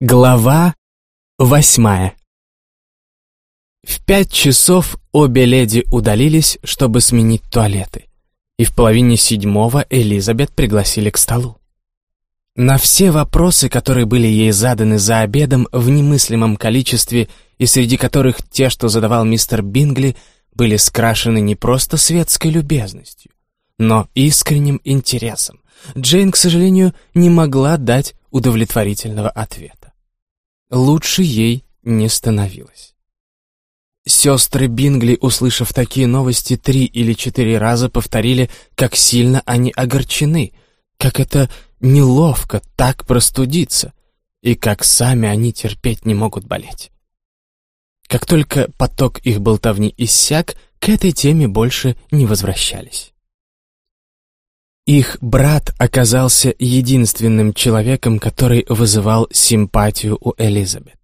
Глава восьмая В пять часов обе леди удалились, чтобы сменить туалеты, и в половине седьмого Элизабет пригласили к столу. На все вопросы, которые были ей заданы за обедом в немыслимом количестве, и среди которых те, что задавал мистер Бингли, были скрашены не просто светской любезностью, но искренним интересом, Джейн, к сожалению, не могла дать удовлетворительного ответа. Лучше ей не становилось. Сестры Бингли, услышав такие новости, три или четыре раза повторили, как сильно они огорчены, как это неловко так простудиться, и как сами они терпеть не могут болеть. Как только поток их болтовни иссяк, к этой теме больше не возвращались. Их брат оказался единственным человеком, который вызывал симпатию у Элизабет.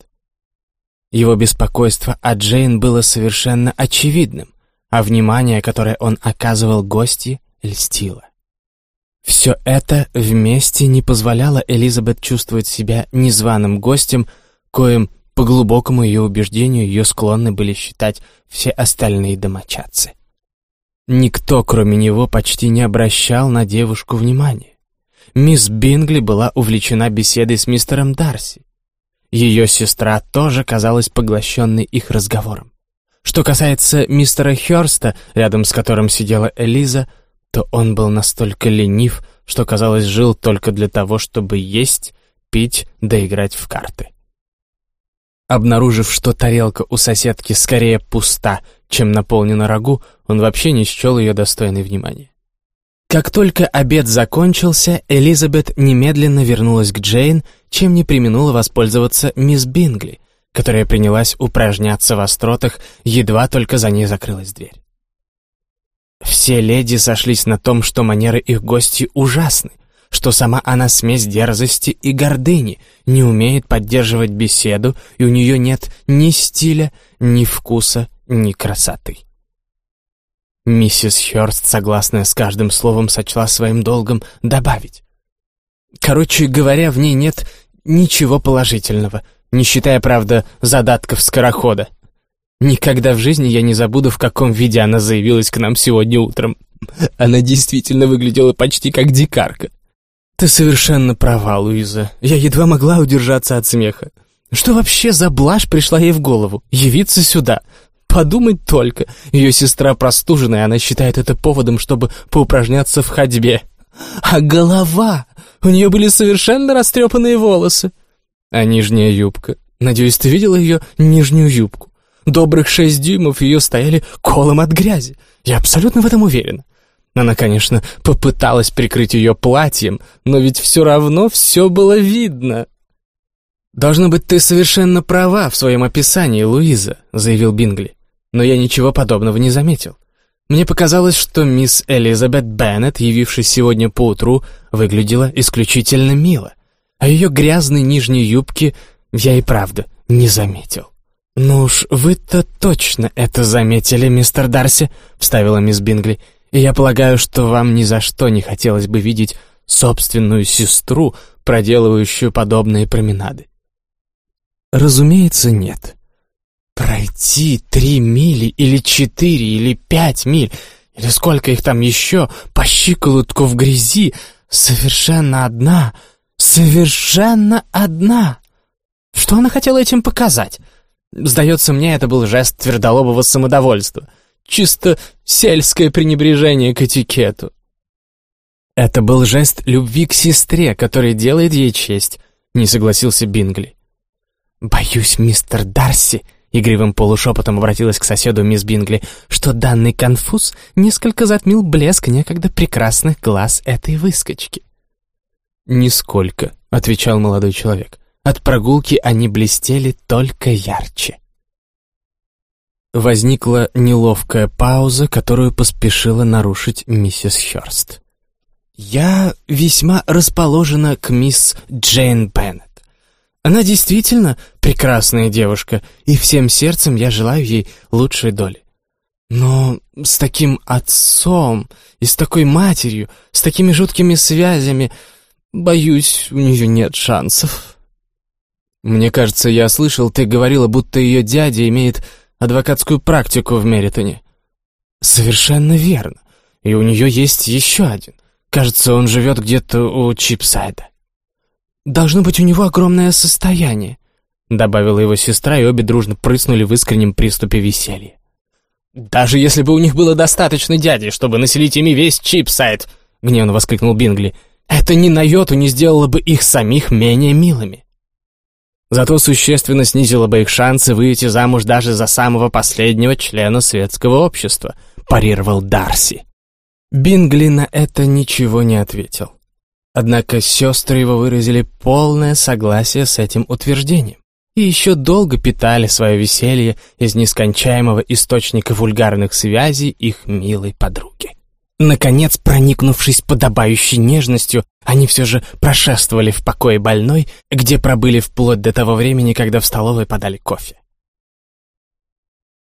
Его беспокойство о Джейн было совершенно очевидным, а внимание, которое он оказывал гости, льстило. Все это вместе не позволяло Элизабет чувствовать себя незваным гостем, коим, по глубокому ее убеждению, ее склонны были считать все остальные домочадцы. Никто, кроме него, почти не обращал на девушку внимания. Мисс Бингли была увлечена беседой с мистером Дарси. Ее сестра тоже казалась поглощенной их разговором. Что касается мистера Хёрста, рядом с которым сидела Элиза, то он был настолько ленив, что, казалось, жил только для того, чтобы есть, пить да играть в карты. Обнаружив, что тарелка у соседки скорее пуста, чем наполнена рагу, он вообще не счел ее достойной внимания. Как только обед закончился, Элизабет немедленно вернулась к Джейн, чем не применула воспользоваться мисс Бингли, которая принялась упражняться в остротах, едва только за ней закрылась дверь. Все леди сошлись на том, что манеры их гостей ужасны, что сама она смесь дерзости и гордыни, не умеет поддерживать беседу, и у нее нет ни стиля, ни вкуса, ни красоты. Миссис Хёрст, согласная с каждым словом, сочла своим долгом добавить. Короче говоря, в ней нет ничего положительного, не считая, правда, задатков скорохода. Никогда в жизни я не забуду, в каком виде она заявилась к нам сегодня утром. Она действительно выглядела почти как дикарка. «Ты совершенно права, Луиза. Я едва могла удержаться от смеха. Что вообще за блажь пришла ей в голову? Явиться сюда? Подумать только. Ее сестра простуженная, она считает это поводом, чтобы поупражняться в ходьбе. А голова? У нее были совершенно растрепанные волосы. А нижняя юбка? Надеюсь, ты видела ее нижнюю юбку? Добрых шесть дюймов ее стояли колом от грязи. Я абсолютно в этом уверена. Она, конечно, попыталась прикрыть ее платьем, но ведь все равно все было видно. «Должно быть, ты совершенно права в своем описании, Луиза», — заявил Бингли. «Но я ничего подобного не заметил. Мне показалось, что мисс Элизабет Беннет, явившись сегодня поутру, выглядела исключительно мило, а ее грязной нижней юбки я и правда не заметил». «Ну уж вы-то точно это заметили, мистер Дарси», — вставила мисс Бингли и я полагаю, что вам ни за что не хотелось бы видеть собственную сестру, проделывающую подобные променады. Разумеется, нет. Пройти три мили или четыре или пять миль, или сколько их там еще, по щиколотку в грязи, совершенно одна, совершенно одна. Что она хотела этим показать? Сдается мне, это был жест твердолобого самодовольства — Чисто сельское пренебрежение к этикету. Это был жест любви к сестре, который делает ей честь, не согласился Бингли. «Боюсь, мистер Дарси», — игривым полушепотом обратилась к соседу мисс Бингли, что данный конфуз несколько затмил блеск некогда прекрасных глаз этой выскочки. «Нисколько», — отвечал молодой человек. «От прогулки они блестели только ярче». Возникла неловкая пауза, которую поспешила нарушить миссис Хёрст. «Я весьма расположена к мисс Джейн Беннет. Она действительно прекрасная девушка, и всем сердцем я желаю ей лучшей доли. Но с таким отцом и с такой матерью, с такими жуткими связями, боюсь, у нее нет шансов». Мне кажется, я слышал, ты говорила, будто ее дядя имеет адвокатскую практику в Меритоне. Совершенно верно. И у нее есть еще один. Кажется, он живет где-то у Чипсайда. Должно быть, у него огромное состояние, добавила его сестра, и обе дружно прыснули в искреннем приступе веселья. «Даже если бы у них было достаточно дяди, чтобы населить ими весь Чипсайд!» — гневно воскликнул Бингли. «Это ни на йоту не сделало бы их самих менее милыми. Зато существенно снизило бы их шансы выйти замуж даже за самого последнего члена светского общества», — парировал Дарси. Бингли на это ничего не ответил. Однако сестры его выразили полное согласие с этим утверждением и еще долго питали свое веселье из нескончаемого источника вульгарных связей их милой подруги. Наконец, проникнувшись подобающей нежностью, они все же прошествовали в покое больной, где пробыли вплоть до того времени, когда в столовой подали кофе.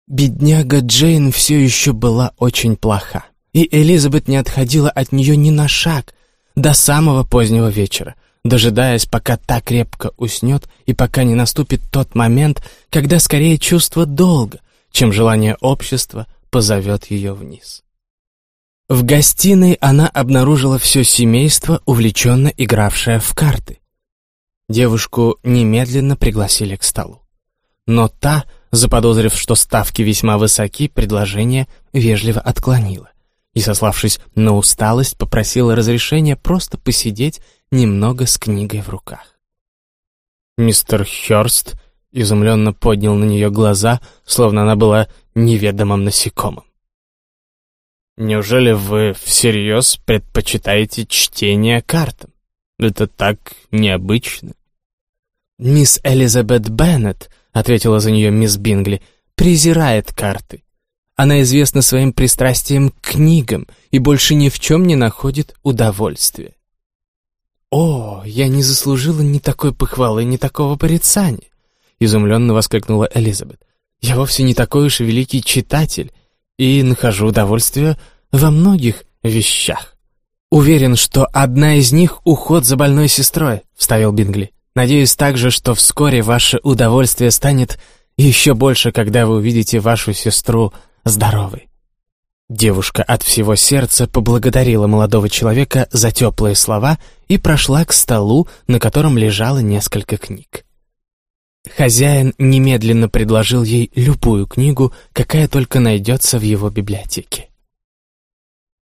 Бедняга Джейн все еще была очень плоха, и Элизабет не отходила от нее ни на шаг до самого позднего вечера, дожидаясь, пока та крепко уснет и пока не наступит тот момент, когда скорее чувство долга, чем желание общества позовет ее вниз. В гостиной она обнаружила все семейство, увлеченно игравшее в карты. Девушку немедленно пригласили к столу. Но та, заподозрив, что ставки весьма высоки, предложение вежливо отклонила и, сославшись на усталость, попросила разрешения просто посидеть немного с книгой в руках. Мистер Хёрст изумленно поднял на нее глаза, словно она была неведомым насекомым. «Неужели вы всерьез предпочитаете чтение картам? Это так необычно». «Мисс Элизабет Беннет», — ответила за нее мисс Бингли, — «презирает карты. Она известна своим пристрастием к книгам и больше ни в чем не находит удовольствия. «О, я не заслужила ни такой похвалы, ни такого порицания!» — изумленно воскликнула Элизабет. «Я вовсе не такой уж великий читатель и нахожу удовольствие во многих вещах». «Уверен, что одна из них — уход за больной сестрой», — вставил Бингли. «Надеюсь также, что вскоре ваше удовольствие станет еще больше, когда вы увидите вашу сестру здоровой». Девушка от всего сердца поблагодарила молодого человека за теплые слова и прошла к столу, на котором лежало несколько книг. Хозяин немедленно предложил ей любую книгу, какая только найдется в его библиотеке.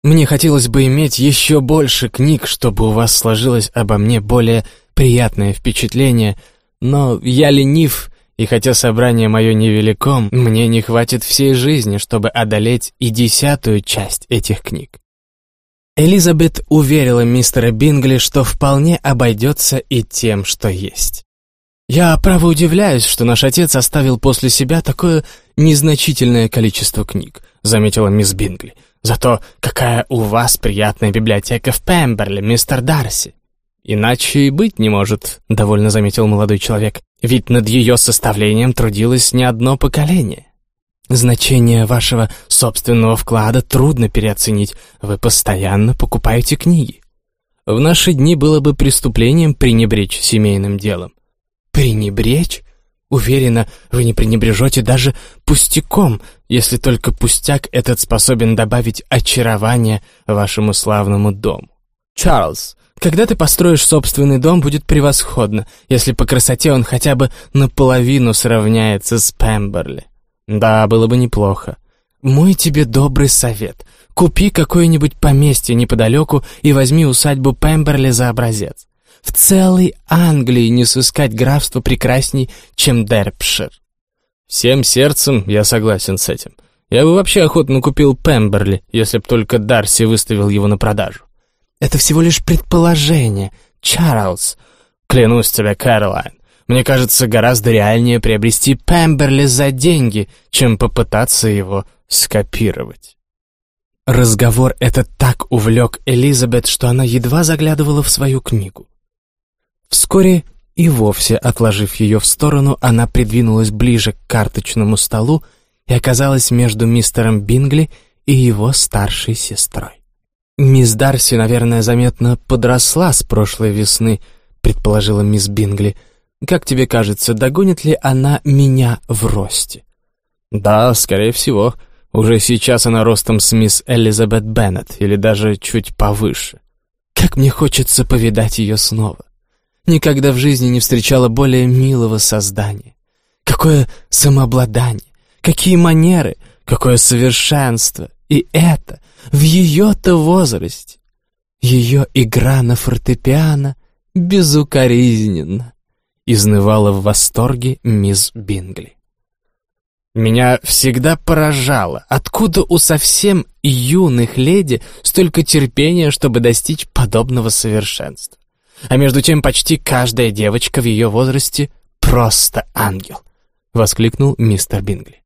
«Мне хотелось бы иметь еще больше книг, чтобы у вас сложилось обо мне более приятное впечатление, но я ленив и хотя собрание мое невелико, мне не хватит всей жизни, чтобы одолеть и десятую часть этих книг. Элизабет уверила мистера Бингли, что вполне обойдется и тем, что есть. «Я, право, удивляюсь, что наш отец оставил после себя такое незначительное количество книг», заметила мисс Бингли. «Зато какая у вас приятная библиотека в Пемберли, мистер Дарси». «Иначе и быть не может», — довольно заметил молодой человек. «Ведь над ее составлением трудилось не одно поколение». «Значение вашего собственного вклада трудно переоценить. Вы постоянно покупаете книги. В наши дни было бы преступлением пренебречь семейным делом». «Пренебречь?» Уверена, вы не пренебрежете даже пустяком, если только пустяк этот способен добавить очарование вашему славному дому. Чарльз, когда ты построишь собственный дом, будет превосходно, если по красоте он хотя бы наполовину сравняется с Пемберли. Да, было бы неплохо. Мой тебе добрый совет. Купи какое-нибудь поместье неподалеку и возьми усадьбу Пемберли за образец. В целой Англии не сыскать графство прекрасней, чем Дерпшир. Всем сердцем я согласен с этим. Я бы вообще охотно купил Пемберли, если б только Дарси выставил его на продажу. Это всего лишь предположение. Чарльз, клянусь тебе, Кэролайн, мне кажется, гораздо реальнее приобрести Пемберли за деньги, чем попытаться его скопировать. Разговор этот так увлек Элизабет, что она едва заглядывала в свою книгу. Вскоре и вовсе, отложив ее в сторону, она придвинулась ближе к карточному столу и оказалась между мистером Бингли и его старшей сестрой. «Мисс Дарси, наверное, заметно подросла с прошлой весны», — предположила мисс Бингли. Как тебе кажется, догонит ли она меня в росте?» «Да, скорее всего. Уже сейчас она ростом с мисс Элизабет Беннет, или даже чуть повыше. Как мне хочется повидать ее снова. Никогда в жизни не встречала более милого создания. Какое самообладание, какие манеры, какое совершенство. И это в ее-то возрасте. Ее игра на фортепиано безукоризненна, изнывала в восторге мисс Бингли. Меня всегда поражало, откуда у совсем юных леди столько терпения, чтобы достичь подобного совершенства. А между тем почти каждая девочка в ее возрасте просто ангел, — воскликнул мистер Бингли.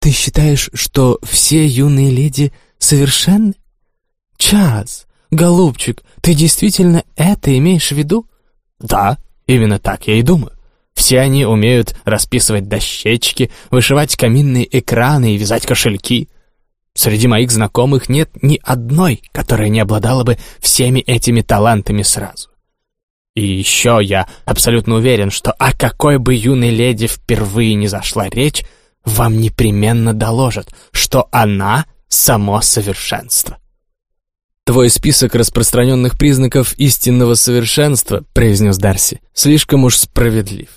«Ты считаешь, что все юные леди совершенны? Чарльз, голубчик, ты действительно это имеешь в виду?» «Да, именно так я и думаю. Все они умеют расписывать дощечки, вышивать каминные экраны и вязать кошельки. Среди моих знакомых нет ни одной, которая не обладала бы всеми этими талантами сразу. И еще я абсолютно уверен, что о какой бы юной леди впервые не зашла речь, вам непременно доложат, что она — само совершенство. «Твой список распространенных признаков истинного совершенства», — произнес Дарси, — «слишком уж справедлив.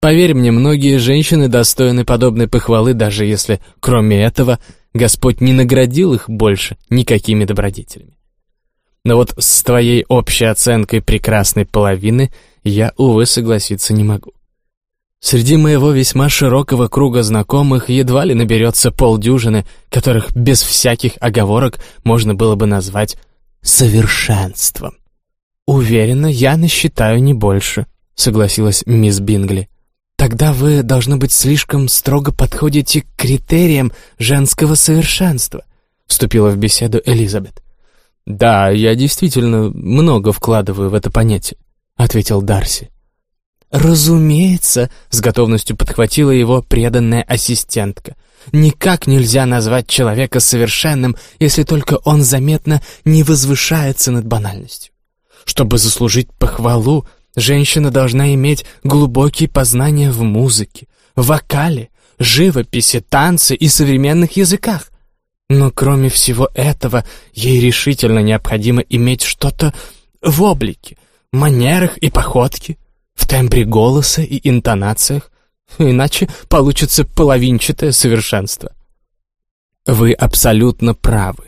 Поверь мне, многие женщины достойны подобной похвалы, даже если, кроме этого, Господь не наградил их больше никакими добродетелями. Но вот с твоей общей оценкой прекрасной половины я, увы, согласиться не могу. Среди моего весьма широкого круга знакомых едва ли наберется полдюжины, которых без всяких оговорок можно было бы назвать совершенством. «Уверена, я насчитаю не больше», — согласилась мисс Бингли. Тогда вы, должно быть, слишком строго подходите к критериям женского совершенства», — вступила в беседу Элизабет. «Да, я действительно много вкладываю в это понятие», — ответил Дарси. «Разумеется», — с готовностью подхватила его преданная ассистентка. «Никак нельзя назвать человека совершенным, если только он заметно не возвышается над банальностью. Чтобы заслужить похвалу, Женщина должна иметь глубокие познания в музыке, вокале, живописи, танце и современных языках. Но кроме всего этого, ей решительно необходимо иметь что-то в облике, манерах и походке, в тембре голоса и интонациях, иначе получится половинчатое совершенство. Вы абсолютно правы.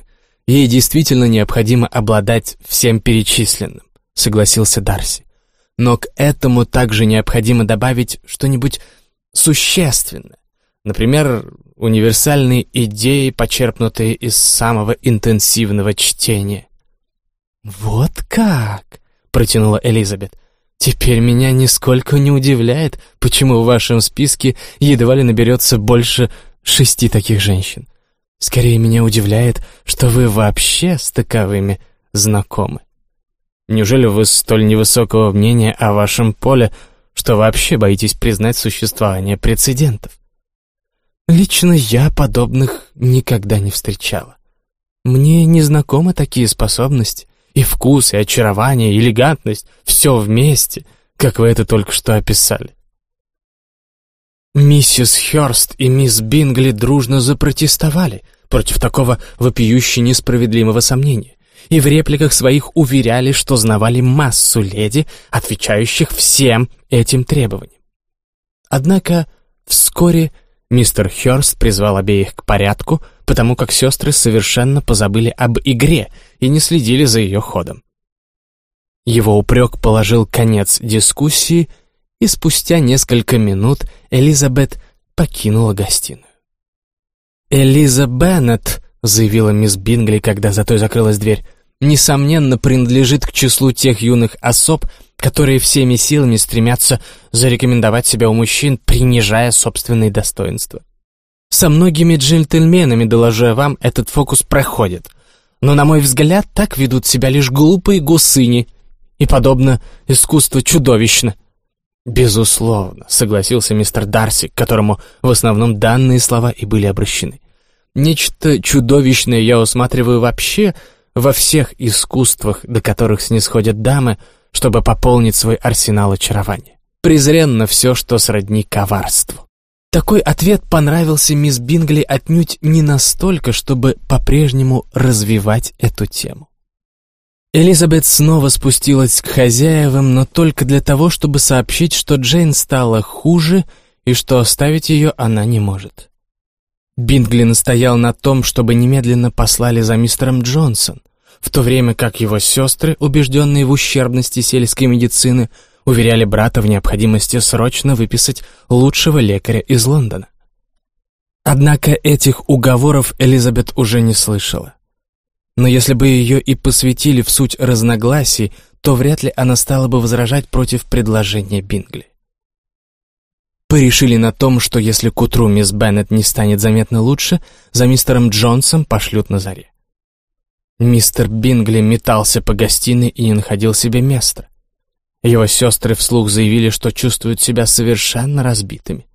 Ей действительно необходимо обладать всем перечисленным, согласился Дарси но к этому также необходимо добавить что-нибудь существенное. Например, универсальные идеи, почерпнутые из самого интенсивного чтения. «Вот как!» — протянула Элизабет. «Теперь меня нисколько не удивляет, почему в вашем списке едва ли наберется больше шести таких женщин. Скорее меня удивляет, что вы вообще с таковыми знакомы». Неужели вы столь невысокого мнения о вашем поле, что вообще боитесь признать существование прецедентов? Лично я подобных никогда не встречала. Мне не знакомы такие способности. И вкус, и очарование, и элегантность — все вместе, как вы это только что описали. Миссис Хёрст и мисс Бингли дружно запротестовали против такого вопиюще несправедливого сомнения и в репликах своих уверяли, что знавали массу леди, отвечающих всем этим требованиям. Однако вскоре мистер Хёрст призвал обеих к порядку, потому как сестры совершенно позабыли об игре и не следили за ее ходом. Его упрек положил конец дискуссии, и спустя несколько минут Элизабет покинула гостиную. «Элиза Беннет», — заявила мисс Бингли, когда за той закрылась дверь, несомненно, принадлежит к числу тех юных особ, которые всеми силами стремятся зарекомендовать себя у мужчин, принижая собственные достоинства. Со многими джентльменами, доложу вам, этот фокус проходит. Но, на мой взгляд, так ведут себя лишь глупые гусыни, и, подобно, искусство чудовищно. «Безусловно», — согласился мистер Дарси, к которому в основном данные слова и были обращены. «Нечто чудовищное я усматриваю вообще во всех искусствах, до которых снисходят дамы, чтобы пополнить свой арсенал очарования. презренно все, что сродни коварству. Такой ответ понравился мисс Бингли отнюдь не настолько, чтобы по-прежнему развивать эту тему. Элизабет снова спустилась к хозяевам, но только для того, чтобы сообщить, что Джейн стала хуже и что оставить ее она не может. Бингли настоял на том, чтобы немедленно послали за мистером Джонсон, в то время как его сестры, убежденные в ущербности сельской медицины, уверяли брата в необходимости срочно выписать лучшего лекаря из Лондона. Однако этих уговоров Элизабет уже не слышала. Но если бы ее и посвятили в суть разногласий, то вряд ли она стала бы возражать против предложения Бингли. Порешили на том, что если к утру мисс Беннет не станет заметно лучше, за мистером Джонсом пошлют на заре. Мистер Бингли метался по гостиной и не находил себе места. Его сестры вслух заявили, что чувствуют себя совершенно разбитыми.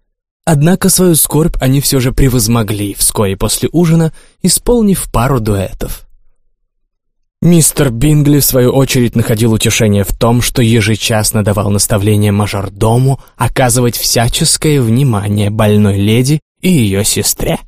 Однако свою скорбь они все же превозмогли вскоре после ужина, исполнив пару дуэтов. Мистер Бингли, в свою очередь, находил утешение в том, что ежечасно давал наставление мажордому оказывать всяческое внимание больной леди и ее сестре.